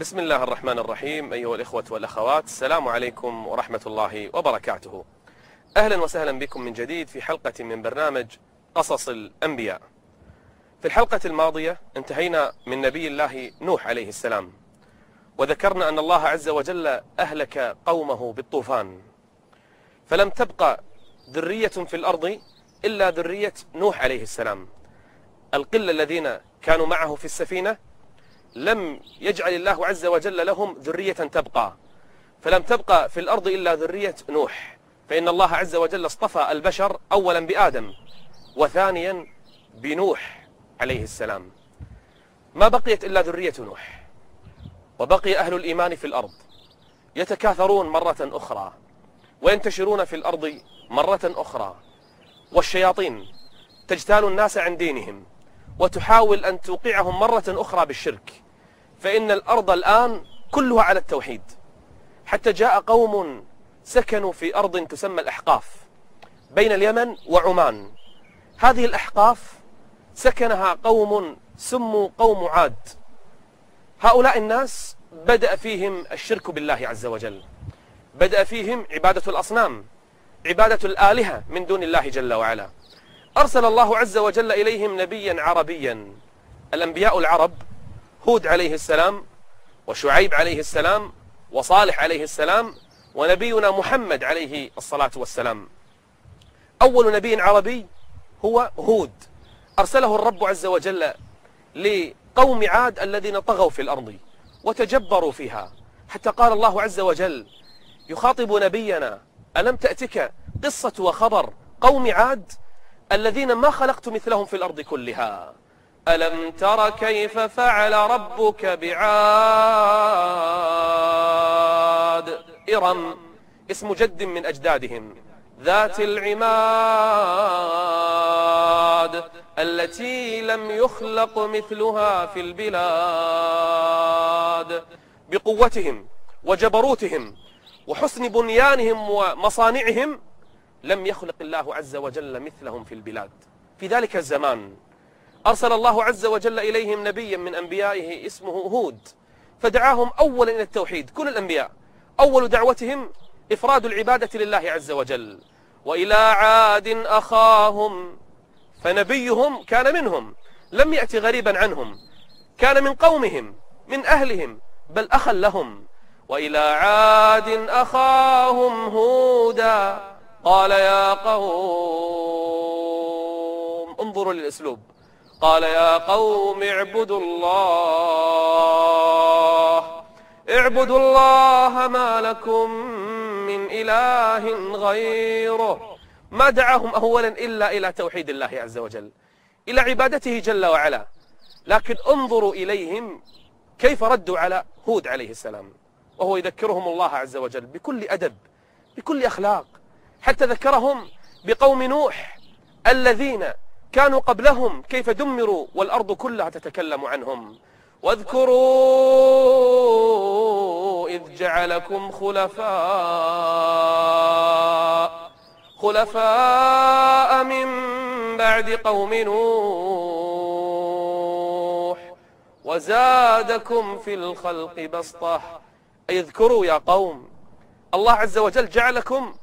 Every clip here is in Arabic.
بسم الله الرحمن الرحيم أيها الإخوة والأخوات السلام عليكم ورحمة الله وبركاته. أهلا وسهلا بكم من جديد في حلقة من برنامج قصص الأنبياء. في الحلقة الماضية انتهينا من نبي الله نوح عليه السلام وذكرنا أن الله عز وجل أهلك قومه بالطوفان. فلم تبقى ذرية في الأرض إلا ذرية نوح عليه السلام القلة الذين كانوا معه في السفينة لم يجعل الله عز وجل لهم ذرية تبقى. فلم تبقى في الأرض إلا ذرية نوح. فإن الله عز وجل اصطفى البشر أولا بآدم وثانيا بنوح عليه السلام. ما بقيت إلا ذرية نوح. وبقي أهل الإيمان في الأرض. يتكاثرون مرة أخرى. وينتشرون في الأرض مرة أخرى. والشياطين تجتال الناس عن دينهم. وتحاول أن توقعهم مرة أخرى بالشرك. فإن الأرض الآن كلها على التوحيد. حتى جاء قوم سكنوا في أرض تسمى الأحقاف بين اليمن وعمان. هذه الأحقاف سكنها قوم سموا قوم عاد. هؤلاء الناس بدأ فيهم الشرك بالله عز وجل. بدأ فيهم عبادة الأصنام عبادة الآلهة من دون الله جل وعلا. أرسل الله عز وجل إليهم نبيا عربيا. الأنبياء العرب هود عليه السلام وشعيب عليه السلام وصالح عليه السلام ونبينا محمد عليه الصلاة والسلام. أول نبي عربي هو هود. أرسله الرب عز وجل لقوم عاد الذين طغوا في الأرض وتجبروا فيها. حتى قال الله عز وجل يخاطب نبينا ألم تأتك قصة وخبر قوم عاد؟ الذين ما خلقت مثلهم في الأرض كلها. ألم تر كيف فعل ربك بعاد؟ إرم اسم جد من أجدادهم. ذات العماد التي لم يخلق مثلها في البلاد. بقوتهم وجبروتهم وحسن بنيانهم ومصانعهم لم يخلق الله عز وجل مثلهم في البلاد. في ذلك الزمان أرسل الله عز وجل إليهم نبيا من أنبيائه اسمه هود فدعاهم أولا إلى التوحيد كل الأنبياء. أول دعوتهم إفراد العبادة لله عز وجل وإلى عاد أخاهم فنبيهم كان منهم لم يأتي غريبا عنهم. كان من قومهم من أهلهم بل أخا لهم. وإلى عاد أخاهم هودا قال يا قوم انظروا للأسلوب. قال يا قوم اعبدوا الله. اعبدوا الله ما لكم من إله غيره. ما دعاهم أولا إلا إلى توحيد الله عز وجل إلى عبادته جل وعلا. لكن انظروا إليهم كيف ردوا على هود عليه السلام. وهو يذكرهم الله عز وجل بكل أدب بكل أخلاق. حتى ذكرهم بقوم نوح الذين كانوا قبلهم كيف دمروا والأرض كلها تتكلم عنهم. واذكروا إذ جعلكم خلفاء خلفاء من بعد قوم نوح وزادكم في الخلق بسطة. أي اذكروا يا قوم الله عز وجل جعلكم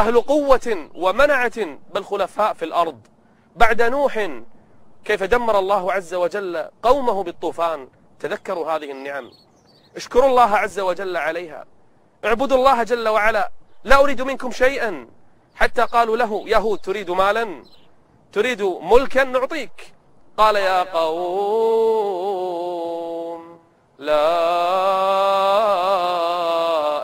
أهل قوة ومنعة بل خلفاء في الأرض. بعد نوح كيف دمر الله عز وجل قومه بالطوفان؟ تذكروا هذه النعم. اشكروا الله عز وجل عليها. اعبدوا الله جل وعلا. لا أريد منكم شيئا. حتى قالوا له يهود تريد مالا؟ تريد ملكا نعطيك. قال يا قوم لا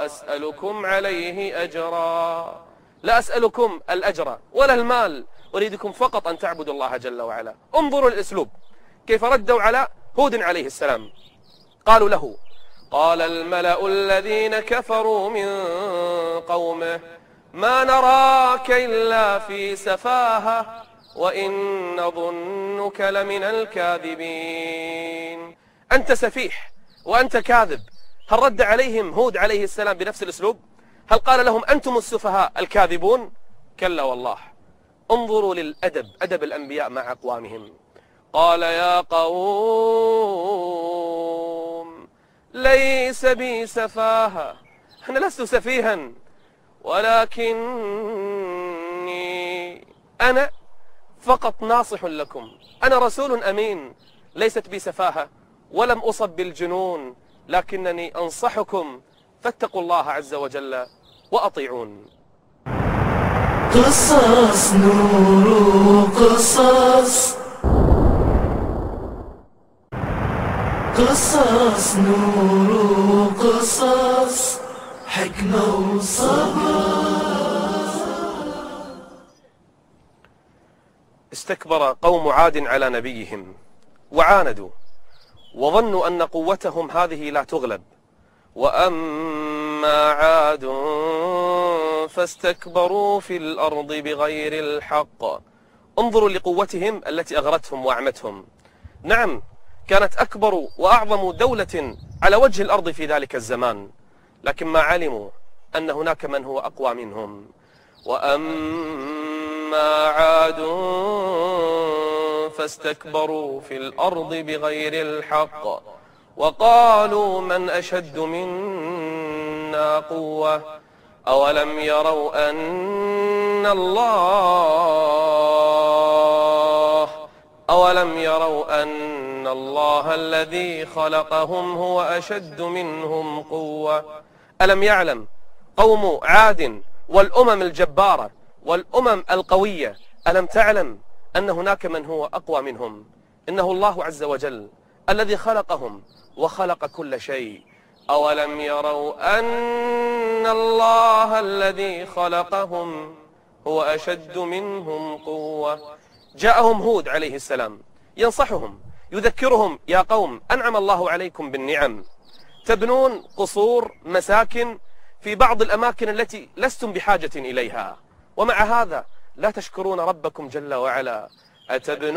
أسألكم عليه أجرا. لا أسألكم الأجر ولا المال أريدكم فقط أن تعبدوا الله جل وعلا. انظروا الأسلوب. كيف ردوا على هود عليه السلام. قالوا له قال الملأ الذين كفروا من قومه ما نراك إلا في سفاهة وإن نظنك لمن الكاذبين. أنت سفيح وأنت كاذب. هل رد عليهم هود عليه السلام بنفس الأسلوب؟ هل قال لهم أنتم السفهاء الكاذبون؟ كلا والله. انظروا للأدب أدب الأنبياء مع أقوامهم. قال يا قوم ليس بي سفاهة. أنا لست سفيها ولكني أنا فقط ناصح لكم. أنا رسول أمين ليست بي سفاهة ولم أصب بالجنون لكنني أنصحكم فاتقوا الله عز وجل وأطيعون. قصص نور قصص قصص نور قصص حكمة وصبر. استكبر قوم عاد على نبيهم وعاندوا وظنوا أن قوتهم هذه لا تغلب. وأما عاد فاستكبروا في الأرض بغير الحق. انظروا لقوتهم التي أغرتهم وأعمتهم. نعم كانت أكبر وأعظم دولة على وجه الأرض في ذلك الزمان. لكن ما علموا أن هناك من هو أقوى منهم. وأما عاد فاستكبروا في الأرض بغير الحق. وقالوا من أشد منا قوة؟ أولم يروا أن الله أولم يروا أن الله الذي خلقهم هو أشد منهم قوة؟ ألم يعلم قوم عاد والأمم الجبارة والأمم القوية؟ ألم تعلم أن هناك من هو أقوى منهم؟ إنه الله عز وجل الذي خلقهم وخلق كل شيء. أولم يروا أن الله الذي خلقهم هو أشد منهم قوة. جاءهم هود عليه السلام ينصحهم يذكرهم يا قوم أنعم الله عليكم بالنعم. تبنون قصور مساكن في بعض الأماكن التي لستم بحاجة إليها. ومع هذا لا تشكرون ربكم جل وعلا. أتبنون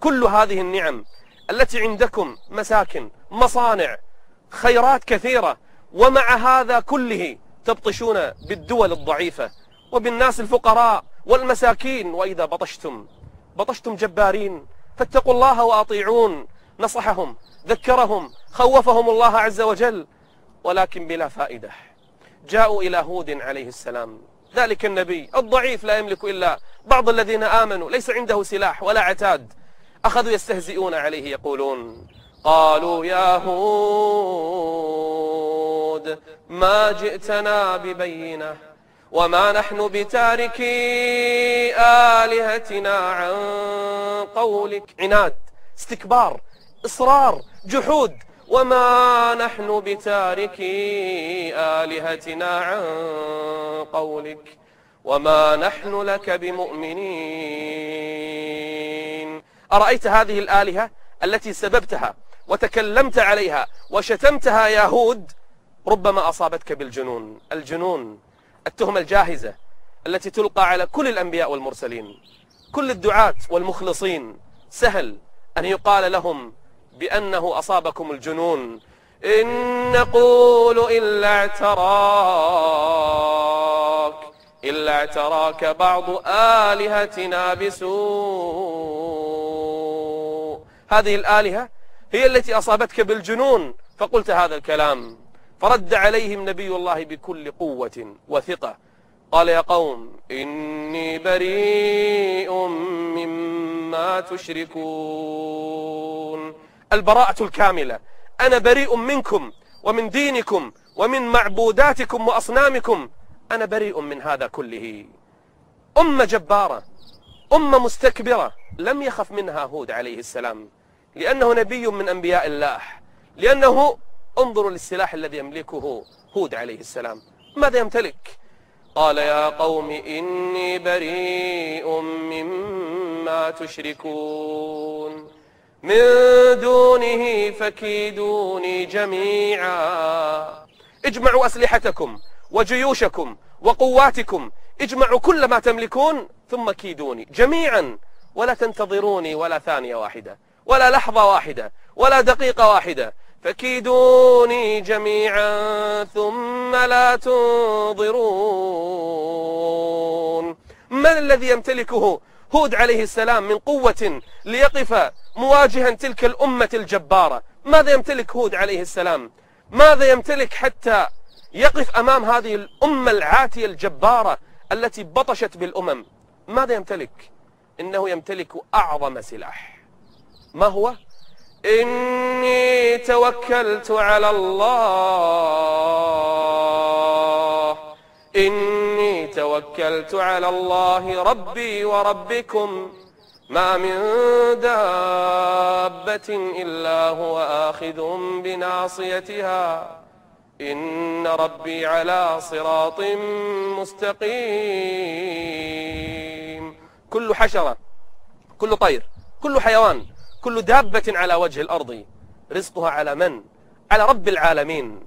كل هذه النعم التي عندكم مساكن مصانع خيرات كثيرة ومع هذا كله تبطشون بالدول الضعيفة وبالناس الفقراء والمساكين. وإذا بطشتم بطشتم جبارين فاتقوا الله وأطيعون نصحهم ذكرهم خوفهم الله عز وجل. ولكن بلا فائدة جاءوا إلى هود عليه السلام. ذلك النبي الضعيف لا يملك إلا بعض الذين آمنوا ليس عنده سلاح ولا عتاد. أخذوا يستهزئون عليه يقولون قالوا يا هود ما جئتنا ببينة وما نحن بتاركي آلهتنا عن قولك. عناد استكبار إصرار جحود وما نحن بتاركي آلهتنا عن قولك وما نحن لك بمؤمنين. أرأيت هذه الآلهة التي سببتها وتكلمت عليها وشتمتها يا هود ربما أصابتك بالجنون. الجنون التهمة الجاهزة التي تلقى على كل الأنبياء والمرسلين. كل الدعاة والمخلصين. سهل أن يقال لهم بأنه أصابكم الجنون. إن نقول إلا اعتراك إلا اعتراك بعض آلهتنا بسوء. هذه الآلهة هي التي أصابتك بالجنون. فقلت هذا الكلام. فرد عليهم نبي الله بكل قوة وثقة. قال يا قوم إني بريء مما تشركون. البراءة الكاملة. أنا بريء منكم ومن دينكم ومن معبوداتكم وأصنامكم. أنا بريء من هذا كله. أمة جبارة أمة مستكبرة لم يخف منها هود عليه السلام. لأنه نبي من أنبياء الله. لأنه انظروا للسلاح الذي يملكه هود عليه السلام. ماذا يمتلك؟ قال يا قوم إني بريء مما ما تشركون. من دونه فكيدوني جميعا. اجمعوا أسلحتكم وجيوشكم وقواتكم. اجمعوا كل ما تملكون ثم كيدوني جميعا. ولا تنتظروني ولا ثانية واحدة. ولا لحظة واحدة ولا دقيقة واحدة. فكيدوني جميعا ثم لا تنظرون. من الذي يمتلكه هود عليه السلام من قوة ليقف مواجها تلك الأمة الجبارة؟ ماذا يمتلك هود عليه السلام؟ ماذا يمتلك حتى يقف أمام هذه الأمة العاتية الجبارة التي بطشت بالأمم؟ ماذا يمتلك؟ إنه يمتلك أعظم سلاح. ما هو? إني توكلت على الله. إني توكلت على الله ربي وربكم. ما من دابة إلا هو آخذ بناصيتها. إن ربي على صراط مستقيم. كل حشرة كل طير كل حيوان كل دابة على وجه الأرض. رزقها على من؟ على رب العالمين.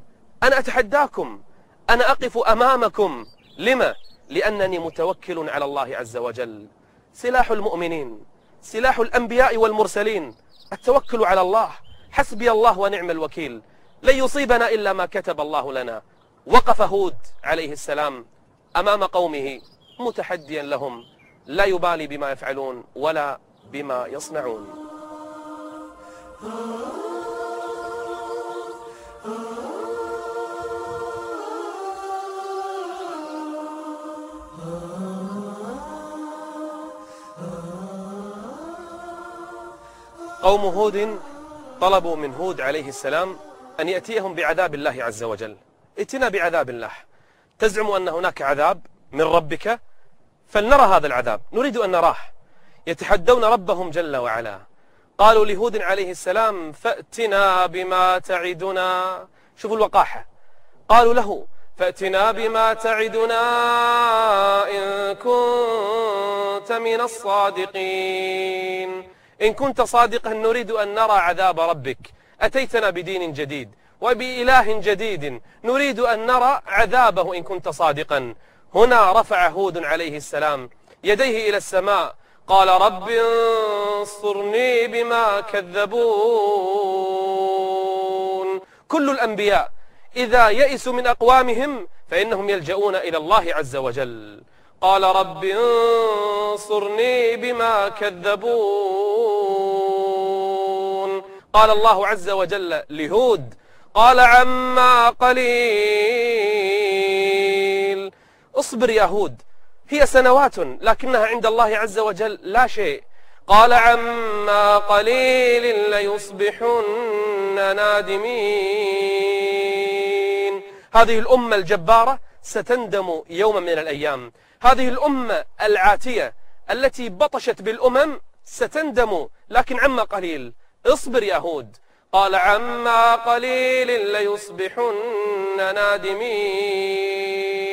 أنا أتحداكم. أنا أقف أمامكم. لما؟ لأنني متوكل على الله عز وجل. سلاح المؤمنين. سلاح الأنبياء والمرسلين. التوكل على الله. حسبي الله ونعم الوكيل. لن يصيبنا إلا ما كتب الله لنا. وقف هود عليه السلام أمام قومه متحديا لهم. لا يبالي بما يفعلون ولا بما يصنعون. قوم هود طلبوا من هود عليه السلام أن يأتيهم بعذاب الله عز وجل. ائتنا بعذاب الله. تزعم أن هناك عذاب من ربك؟ فلنرى هذا العذاب. نريد أن نراه. يتحدون ربهم جل وعلا. قالوا لهود عليه السلام فأتنا بما تعدنا. شوفوا الوقاحة. قالوا له فأتنا بما تعدنا إن كنت من الصادقين. إن كنت صادقا نريد أن نرى عذاب ربك. أتيتنا بدين جديد وبإله جديد. نريد أن نرى عذابه إن كنت صادقا. هنا رفع هود عليه السلام يديه إلى السماء قال رب انصرني بما كذبون. كل الأنبياء إذا يئسوا من أقوامهم فإنهم يلجؤون إلى الله عز وجل. قال رب انصرني بما كذبون. قال الله عز وجل لهود قال عما قليل. اصبر يا هود هي سنوات لكنها عند الله عز وجل لا شيء. قال عما قليل ليصبحن نادمين. هذه الأمة الجبارة ستندم يوما من الأيام. هذه الأمة العاتية التي بطشت بالأمم ستندم لكن عما قليل. اصبر يا هود. قال عما قليل ليصبحن نادمين.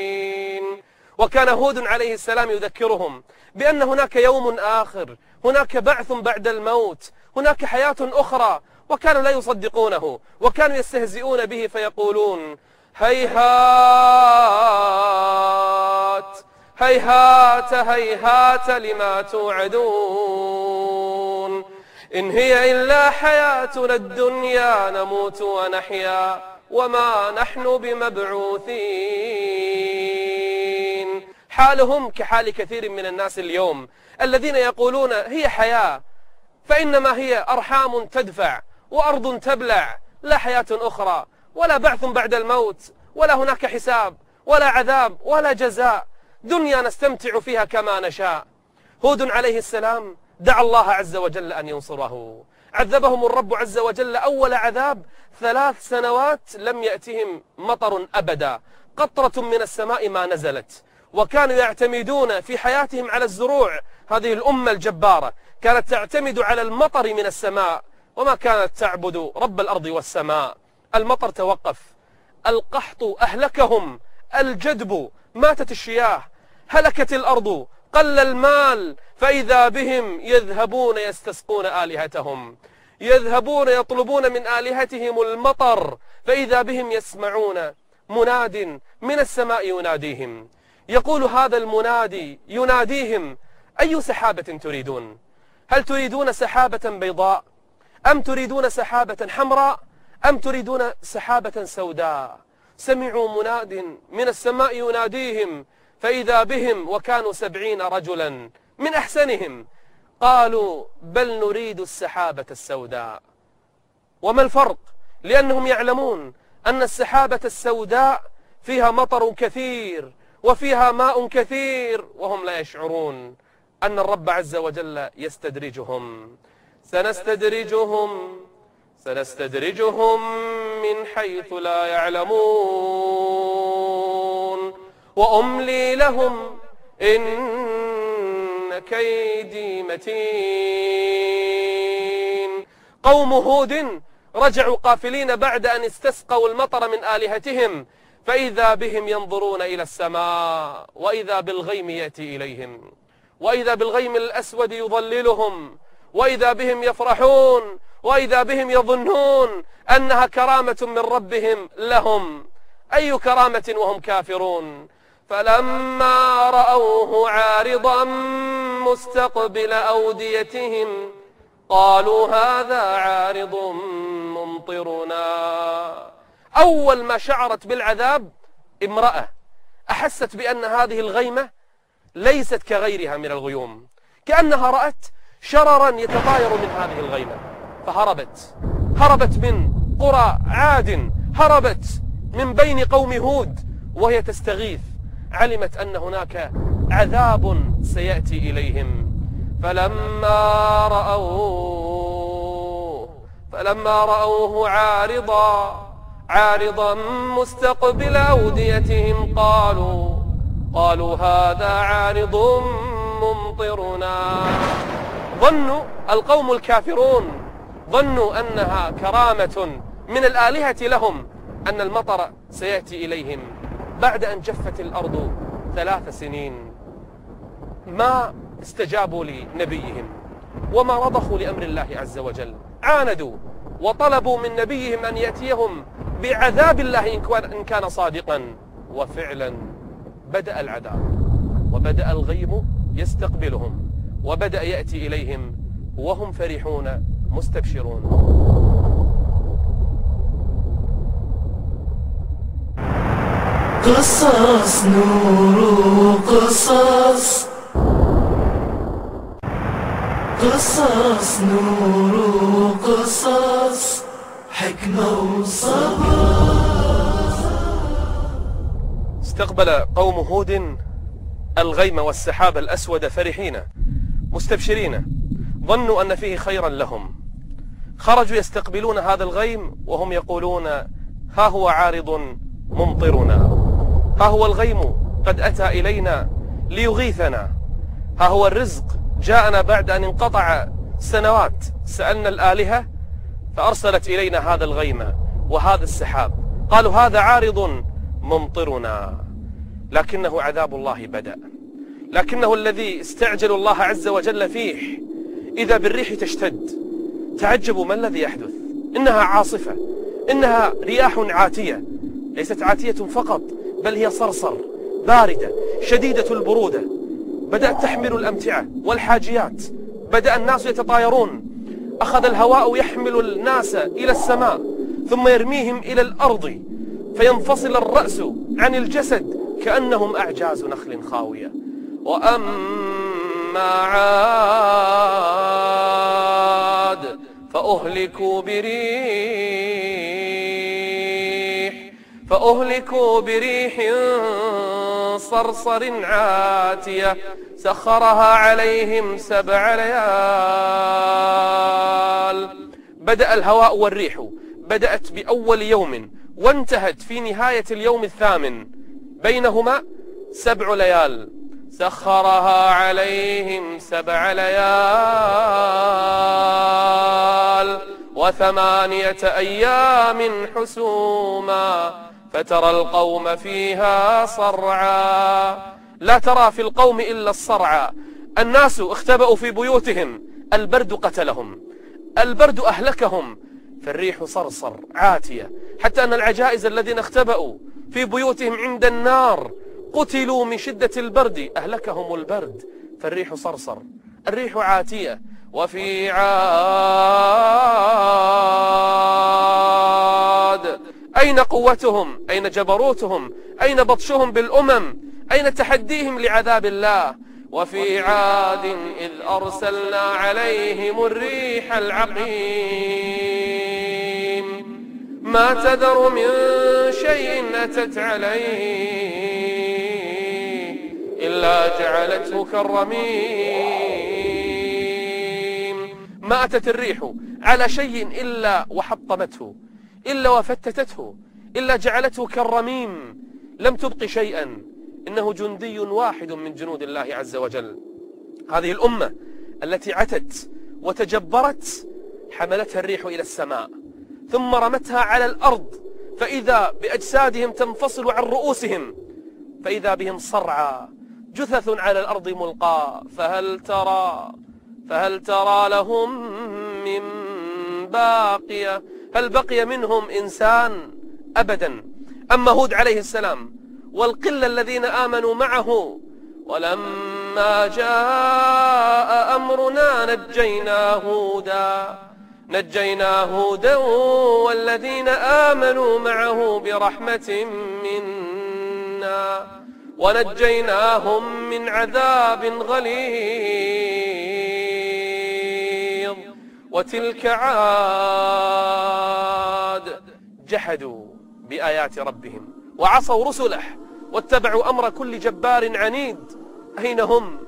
وكان هود عليه السلام يذكرهم بأن هناك يوم آخر هناك بعث بعد الموت هناك حياة أخرى وكانوا لا يصدقونه وكانوا يستهزئون به فيقولون هيهات هيهات هيهات لما توعدون؟ إن هي إلا حياتنا الدنيا نموت ونحيا وما نحن بمبعوثين. حالهم كحال كثير من الناس اليوم. الذين يقولون هي حياة فإنما هي أرحام تدفع وأرض تبلع لا حياة أخرى ولا بعث بعد الموت ولا هناك حساب ولا عذاب ولا جزاء. دنيا نستمتع فيها كما نشاء. هود عليه السلام دعا الله عز وجل أن ينصره. عذبهم الرب عز وجل أول عذاب ثلاث سنوات لم يأتهم مطر أبدا. قطرة من السماء ما نزلت. وكانوا يعتمدون في حياتهم على الزروع هذه الأمة الجبارة. كانت تعتمد على المطر من السماء وما كانت تعبد رب الأرض والسماء. المطر توقف. القحط أهلكهم. الجدب. ماتت الشياه. هلكت الأرض. قل المال. فإذا بهم يذهبون يستسقون آلهتهم. يذهبون يطلبون من آلهتهم المطر. فإذا بهم يسمعون مناد من السماء يناديهم. يقول هذا المنادي يناديهم أي سحابة تريدون؟ هل تريدون سحابة بيضاء؟ أم تريدون سحابة حمراء؟ أم تريدون سحابة سوداء؟ سمعوا مناد من السماء يناديهم فإذا بهم وكانوا سبعين رجلا من أحسنهم. قالوا بل نريد السحابة السوداء. وما الفرق؟ لأنهم يعلمون أن السحابة السوداء فيها مطر كثير وفيها ماء كثير وهم لا يشعرون أن الرب عز وجل يستدرجهم. سنستدرجهم سنستدرجهم من حيث لا يعلمون. وأملي لهم إن كيدي متين. قوم هود رجعوا قافلين بعد أن استسقوا المطر من آلهتهم. فإذا بهم ينظرون إلى السماء وإذا بالغيم يأتي إليهم وإذا بالغيم الأسود يظللهم وإذا بهم يفرحون وإذا بهم يظنون أنها كرامة من ربهم لهم. أي كرامة وهم كافرون؟ فلما رأوه عارضا مستقبل أوديتهم قالوا هذا عارض ممطرنا. أول ما شعرت بالعذاب امرأة. أحست بأن هذه الغيمة ليست كغيرها من الغيوم. كأنها رأت شررا يتطاير من هذه الغيمة. فهربت. هربت من قرى عاد. هربت من بين قوم هود. وهي تستغيث. علمت أن هناك عذاب سيأتي إليهم. فلما رأوه فلما رأوه عارضا عارضا مستقبل أوديتهم قالوا قالوا هذا عارض ممطرنا. ظنوا القوم الكافرون ظنوا أنها كرامة من الآلهة لهم أن المطر سيأتي إليهم بعد أن جفت الأرض ثلاث سنين. ما استجابوا لنبيهم وما رضخوا لأمر الله عز وجل. عاندوا وطلبوا من نبيهم أن يأتيهم بعذاب الله إن كان صادقا. وفعلا بدأ العذاب. وبدأ الغيم يستقبلهم. وبدأ يأتي إليهم وهم فرحون مستبشرون. قصص نور قصص قصص نور قصص حكمة وصبر. استقبل قوم هود الغيم والسحاب الأسود فرحين مستبشرين ظنوا أن فيه خيرا لهم. خرجوا يستقبلون هذا الغيم وهم يقولون ها هو عارض ممطرنا. ها هو الغيم قد أتى إلينا ليغيثنا. ها هو الرزق جاءنا بعد أن انقطع سنوات سألنا الآلهة فأرسلت إلينا هذا الغيم وهذا السحاب. قالوا هذا عارض ممطرنا. لكنه عذاب الله بدأ. لكنه الذي استعجل الله عز وجل فيه إذا بالريح تشتد. تعجبوا ما الذي يحدث؟ إنها عاصفة. إنها رياح عاتية. ليست عاتية فقط بل هي صرصر باردة شديدة البرودة. بدأت تحمل الأمتعة والحاجيات. بدأ الناس يتطايرون. أخذ الهواء يحمل الناس إلى السماء ثم يرميهم إلى الأرض. فينفصل الرأس عن الجسد كأنهم أعجاز نخل خاوية. وأما عاد فأهلكوا بريح فأهلكوا بريح صرصر عاتية سخرها عليهم سبع ليال. بدأ الهواء والريح بدأت بأول يوم وانتهت في نهاية اليوم الثامن. بينهما سبع ليال سخرها عليهم سبع ليال. وثمانية أيام حسوما فترى القوم فيها صرعا. لا ترى في القوم إلا الصرع الناس اختبأوا في بيوتهم البرد قتلهم البرد أهلكهم. فالريح صرصر عاتية. حتى أن العجائز الذين اختبأوا في بيوتهم عند النار قتلوا من شدة البرد أهلكهم البرد. فالريح صرصر الريح عاتية. وفي عاد أين قوتهم؟ أين جبروتهم؟ أين بطشهم بالأمم؟ أين تحديهم لعذاب الله؟ وفي عاد إذ أرسلنا عليهم الريح العقيم. ما تذر من شيء أتت عليه إلا جعلته كالرميم. ما أتت الريح على شيء إلا وحطمته. إلا وفتتته إلا جعلته كالرميم. لم تبق شيئا. إنه جندي واحد من جنود الله عز وجل. هذه الأمة التي عتت وتجبرت حملتها الريح إلى السماء ثم رمتها على الأرض. فإذا بأجسادهم تنفصل عن رؤوسهم فإذا بهم صرعى جثث على الأرض ملقى. فهل ترى فهل ترى لهم من باقية؟ هل بقي منهم إنسان أبدا أما هود عليه السلام والقلة الذين آمنوا معه ولما جاء أمرنا نجينا هودا نجينا هودا والذين آمنوا معه برحمة منا ونجيناهم من عذاب غليظ. وتلك عاد. جحدوا بآيات ربهم وعصوا رسله واتبعوا أمر كل جبار عنيد. أين هم؟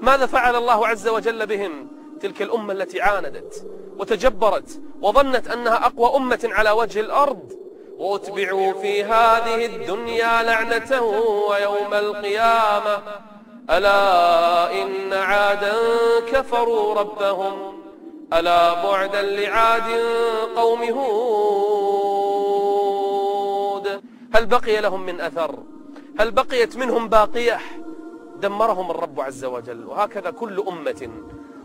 ماذا فعل الله عز وجل بهم؟ تلك الأمة التي عاندت وتجبرت وظنت أنها أقوى أمة على وجه الأرض. وأتبعوا في هذه الدنيا لعنة ويوم القيامة. ألا إن عادا كفروا ربهم. ألا بعدا لعاد قوم هود؟ هل بقي لهم من أثر؟ هل بقيت منهم باقية؟ دمرهم الرب عز وجل وهكذا كل أمة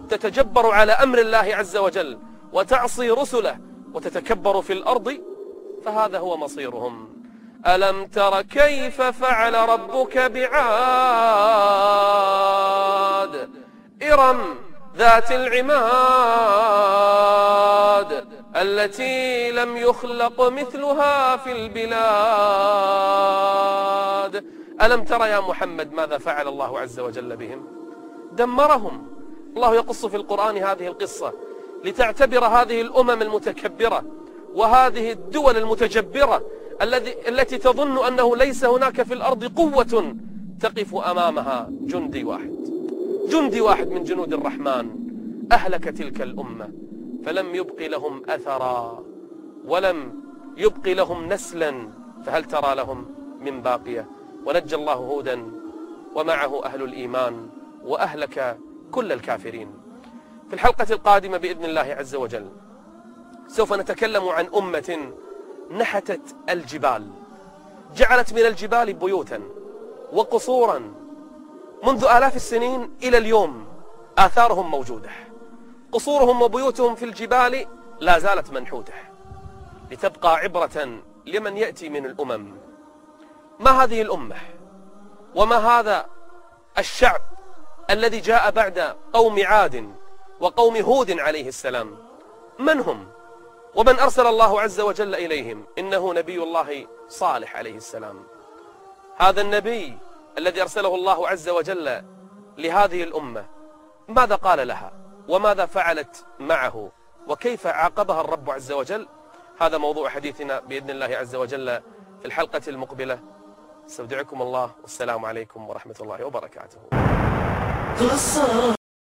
تتجبر على أمر الله عز وجل وتعصي رسله وتتكبر في الأرض فهذا هو مصيرهم. ألم تر كيف فعل ربك بعاد؟ إرم ذات العماد التي لم يخلق مثلها في البلاد. ألم تر يا محمد ماذا فعل الله عز وجل بهم؟ دمرهم. الله يقص في القرآن هذه القصة لتعتبر هذه الأمم المتكبرة وهذه الدول المتجبرة الذي التي تظن أنه ليس هناك في الأرض قوة تقف أمامها جندي واحد. جندي واحد من جنود الرحمن أهلك تلك الأمة فلم يبق لهم أثرا ولم يبق لهم نسلا فهل ترى لهم من باقية؟ ونجى الله هودا ومعه أهل الإيمان وأهلك كل الكافرين. في الحلقة القادمة بإذن الله عز وجل سوف نتكلم عن أمة نحتت الجبال جعلت من الجبال بيوتا وقصورا منذ آلاف السنين إلى اليوم آثارهم موجودة. قصورهم وبيوتهم في الجبال لا زالت منحوتة. لتبقى عبرة لمن يأتي من الأمم. ما هذه الأمة؟ وما هذا الشعب الذي جاء بعد قوم عاد وقوم هود عليه السلام؟ من هم؟ ومن أرسل الله عز وجل إليهم؟ إنه نبي الله صالح عليه السلام. هذا النبي الذي أرسله الله عز وجل لهذه الأمة. ماذا قال لها؟ وماذا فعلت معه؟ وكيف عاقبها الرب عز وجل؟ هذا موضوع حديثنا بإذن الله عز وجل في الحلقة المقبلة. استودعكم الله. والسلام عليكم ورحمة الله وبركاته.